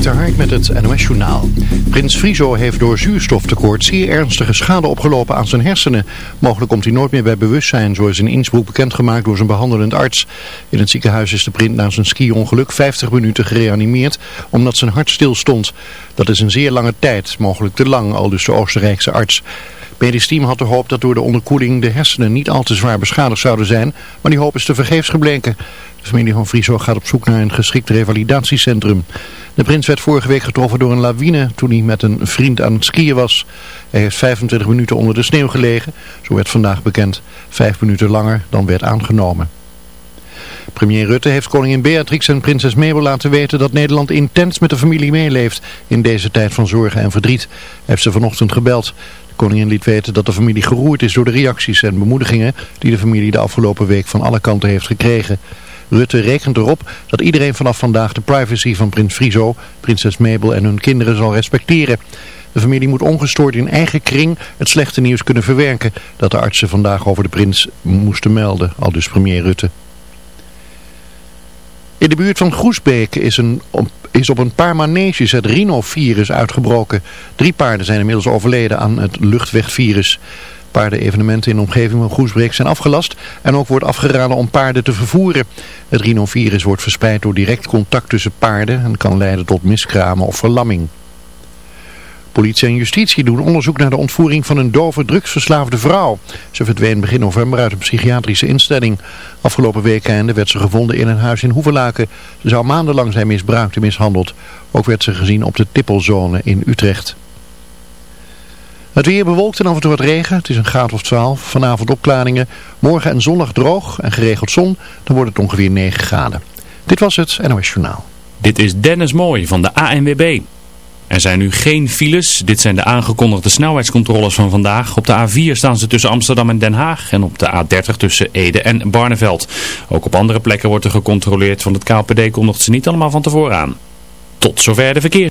Dik Hark met het NOS Journaal. Prins Friso heeft door zuurstoftekort zeer ernstige schade opgelopen aan zijn hersenen. Mogelijk komt hij nooit meer bij bewustzijn, zo is in Innsbruck bekendgemaakt door zijn behandelend arts. In het ziekenhuis is de prins na zijn ski-ongeluk 50 minuten gereanimeerd, omdat zijn hart stil stond. Dat is een zeer lange tijd, mogelijk te lang, al dus de Oostenrijkse arts. Medisch team had de hoop dat door de onderkoeling de hersenen niet al te zwaar beschadigd zouden zijn, maar die hoop is te vergeefs gebleken. De familie van Friso gaat op zoek naar een geschikt revalidatiecentrum. De prins werd vorige week getroffen door een lawine toen hij met een vriend aan het skiën was. Hij heeft 25 minuten onder de sneeuw gelegen, zo werd vandaag bekend. Vijf minuten langer dan werd aangenomen. Premier Rutte heeft koningin Beatrix en prinses Mabel laten weten dat Nederland intens met de familie meeleeft in deze tijd van zorgen en verdriet. Hij heeft ze vanochtend gebeld. De koningin liet weten dat de familie geroerd is door de reacties en bemoedigingen die de familie de afgelopen week van alle kanten heeft gekregen. Rutte rekent erop dat iedereen vanaf vandaag de privacy van prins Friso, prinses Mabel en hun kinderen zal respecteren. De familie moet ongestoord in eigen kring het slechte nieuws kunnen verwerken dat de artsen vandaag over de prins moesten melden, al dus premier Rutte. In de buurt van Groesbeek is, een, is op een paar maneges het rhinovirus uitgebroken. Drie paarden zijn inmiddels overleden aan het luchtwegvirus. Paardenevenementen in de omgeving van Groesbeek zijn afgelast en ook wordt afgeraden om paarden te vervoeren. Het rhinovirus wordt verspreid door direct contact tussen paarden en kan leiden tot miskramen of verlamming. Politie en justitie doen onderzoek naar de ontvoering van een dove drugsverslaafde vrouw. Ze verdween begin november uit een psychiatrische instelling. Afgelopen weekende werd ze gevonden in een huis in Hoevelaken. Ze zou maandenlang zijn misbruikt en mishandeld. Ook werd ze gezien op de Tippelzone in Utrecht. Het weer bewolkt en af en toe wat regen. Het is een graad of 12. Vanavond opklaringen. Morgen en zondag droog en geregeld zon. Dan wordt het ongeveer 9 graden. Dit was het NOS Journaal. Dit is Dennis Mooij van de ANWB. Er zijn nu geen files. Dit zijn de aangekondigde snelheidscontroles van vandaag. Op de A4 staan ze tussen Amsterdam en Den Haag. En op de A30 tussen Ede en Barneveld. Ook op andere plekken wordt er gecontroleerd. Want het KLPD kondigt ze niet allemaal van tevoren aan. Tot zover de verkeer.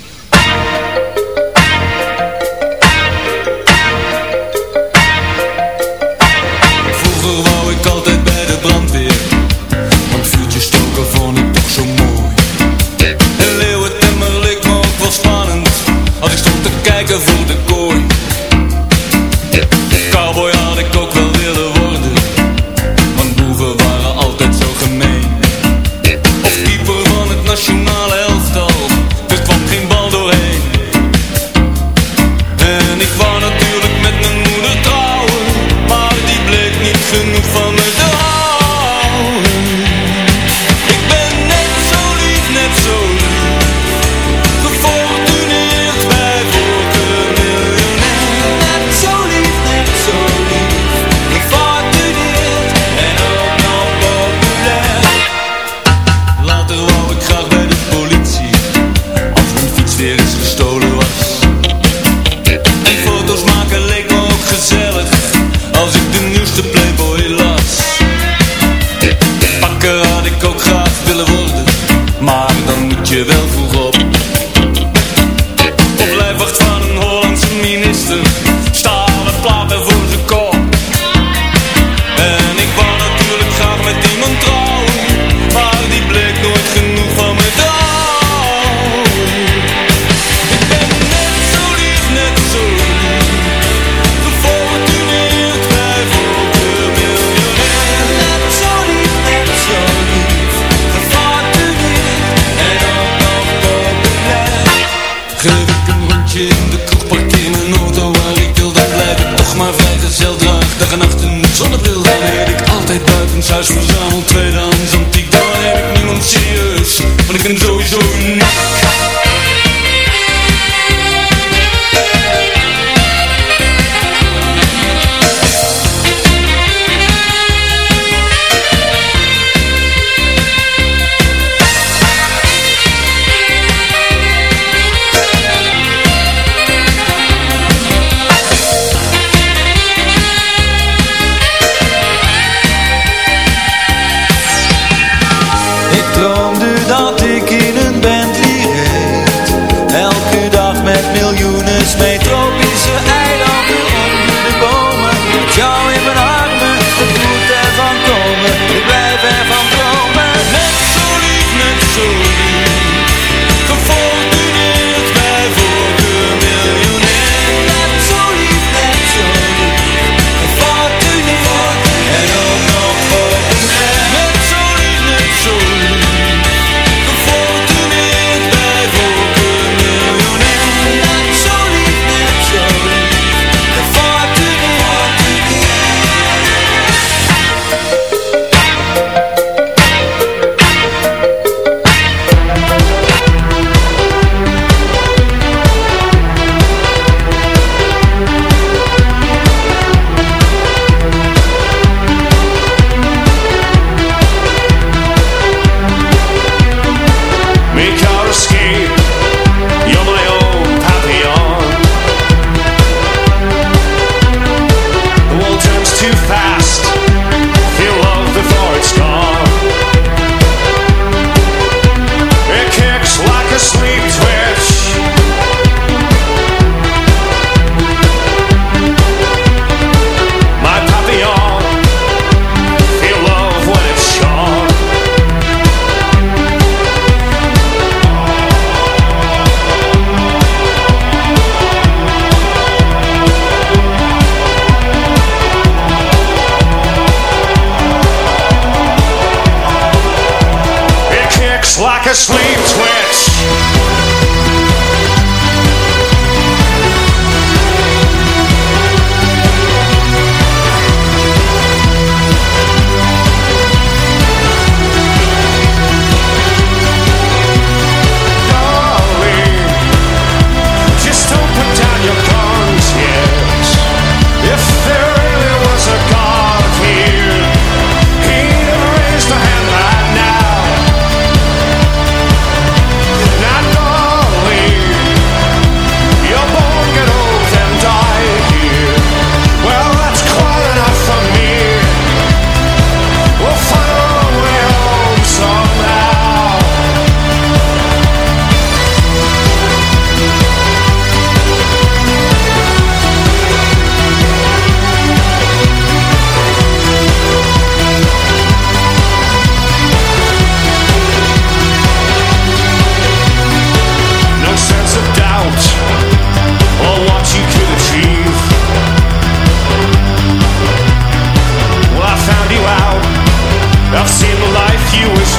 Buitenshuis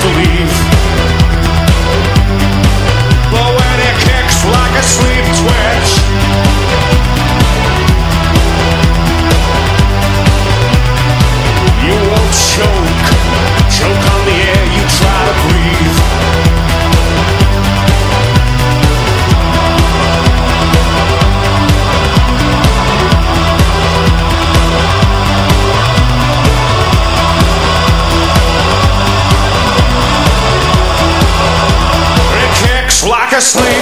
you a sleep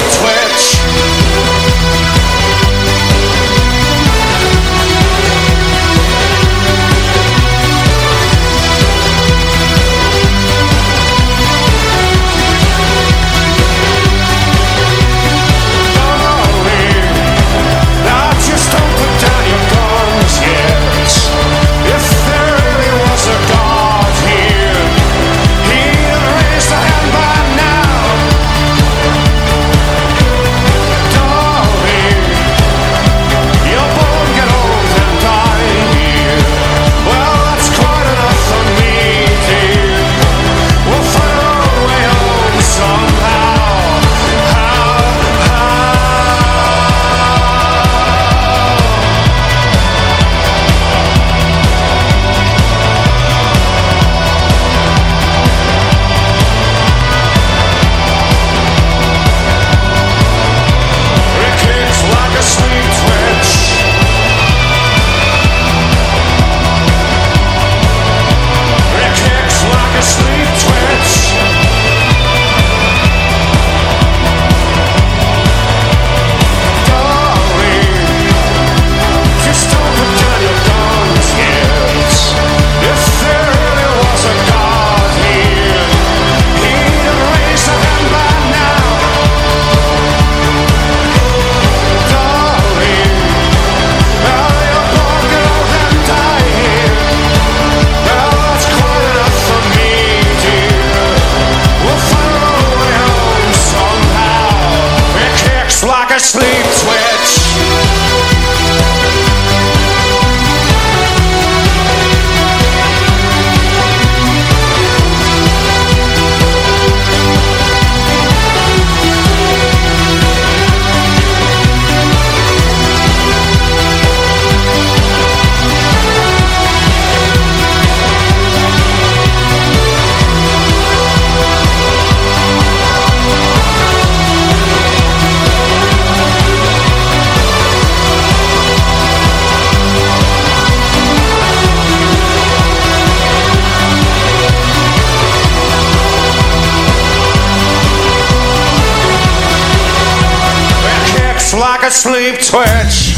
sleep twitch.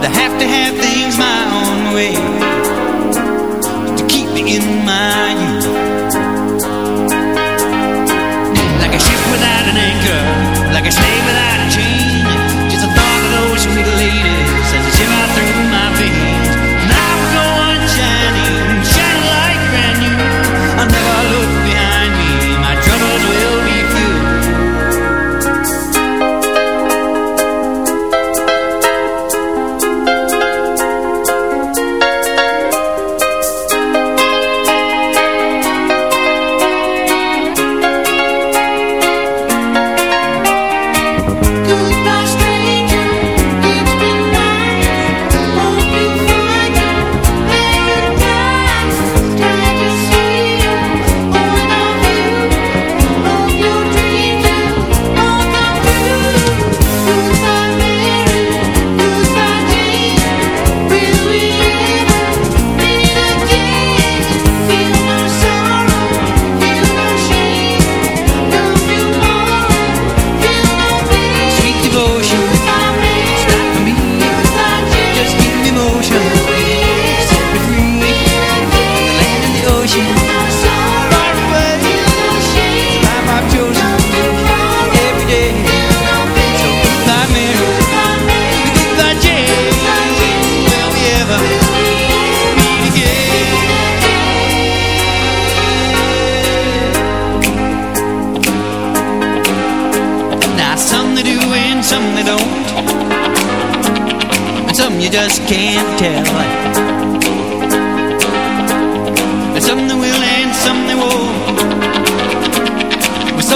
But I have to have things my own way To keep me in my youth Like a ship without an anchor Like a slave without a chain Just the thought of those sweet ladies.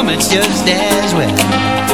It's just as well.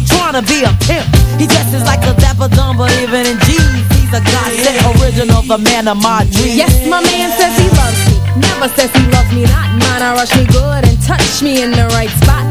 trying to be a pimp. He dresses like a dapper dumb, but even in jeans, he's a godsend original, the man of my dreams. Yes, my man says he loves me. Never says he loves me not. Mine, I rush me good and touch me in the right spot.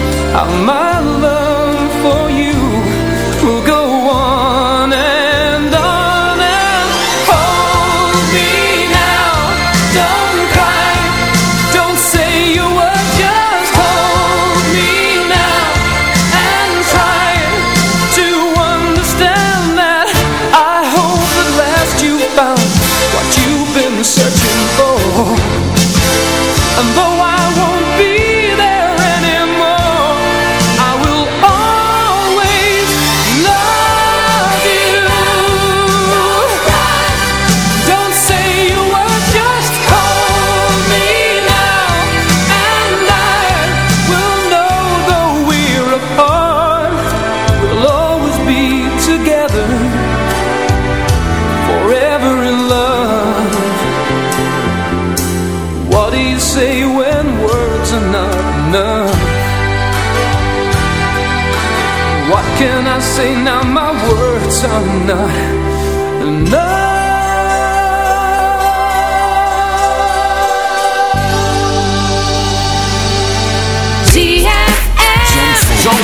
How my love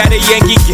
OG at a Yankee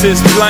Blinding, girls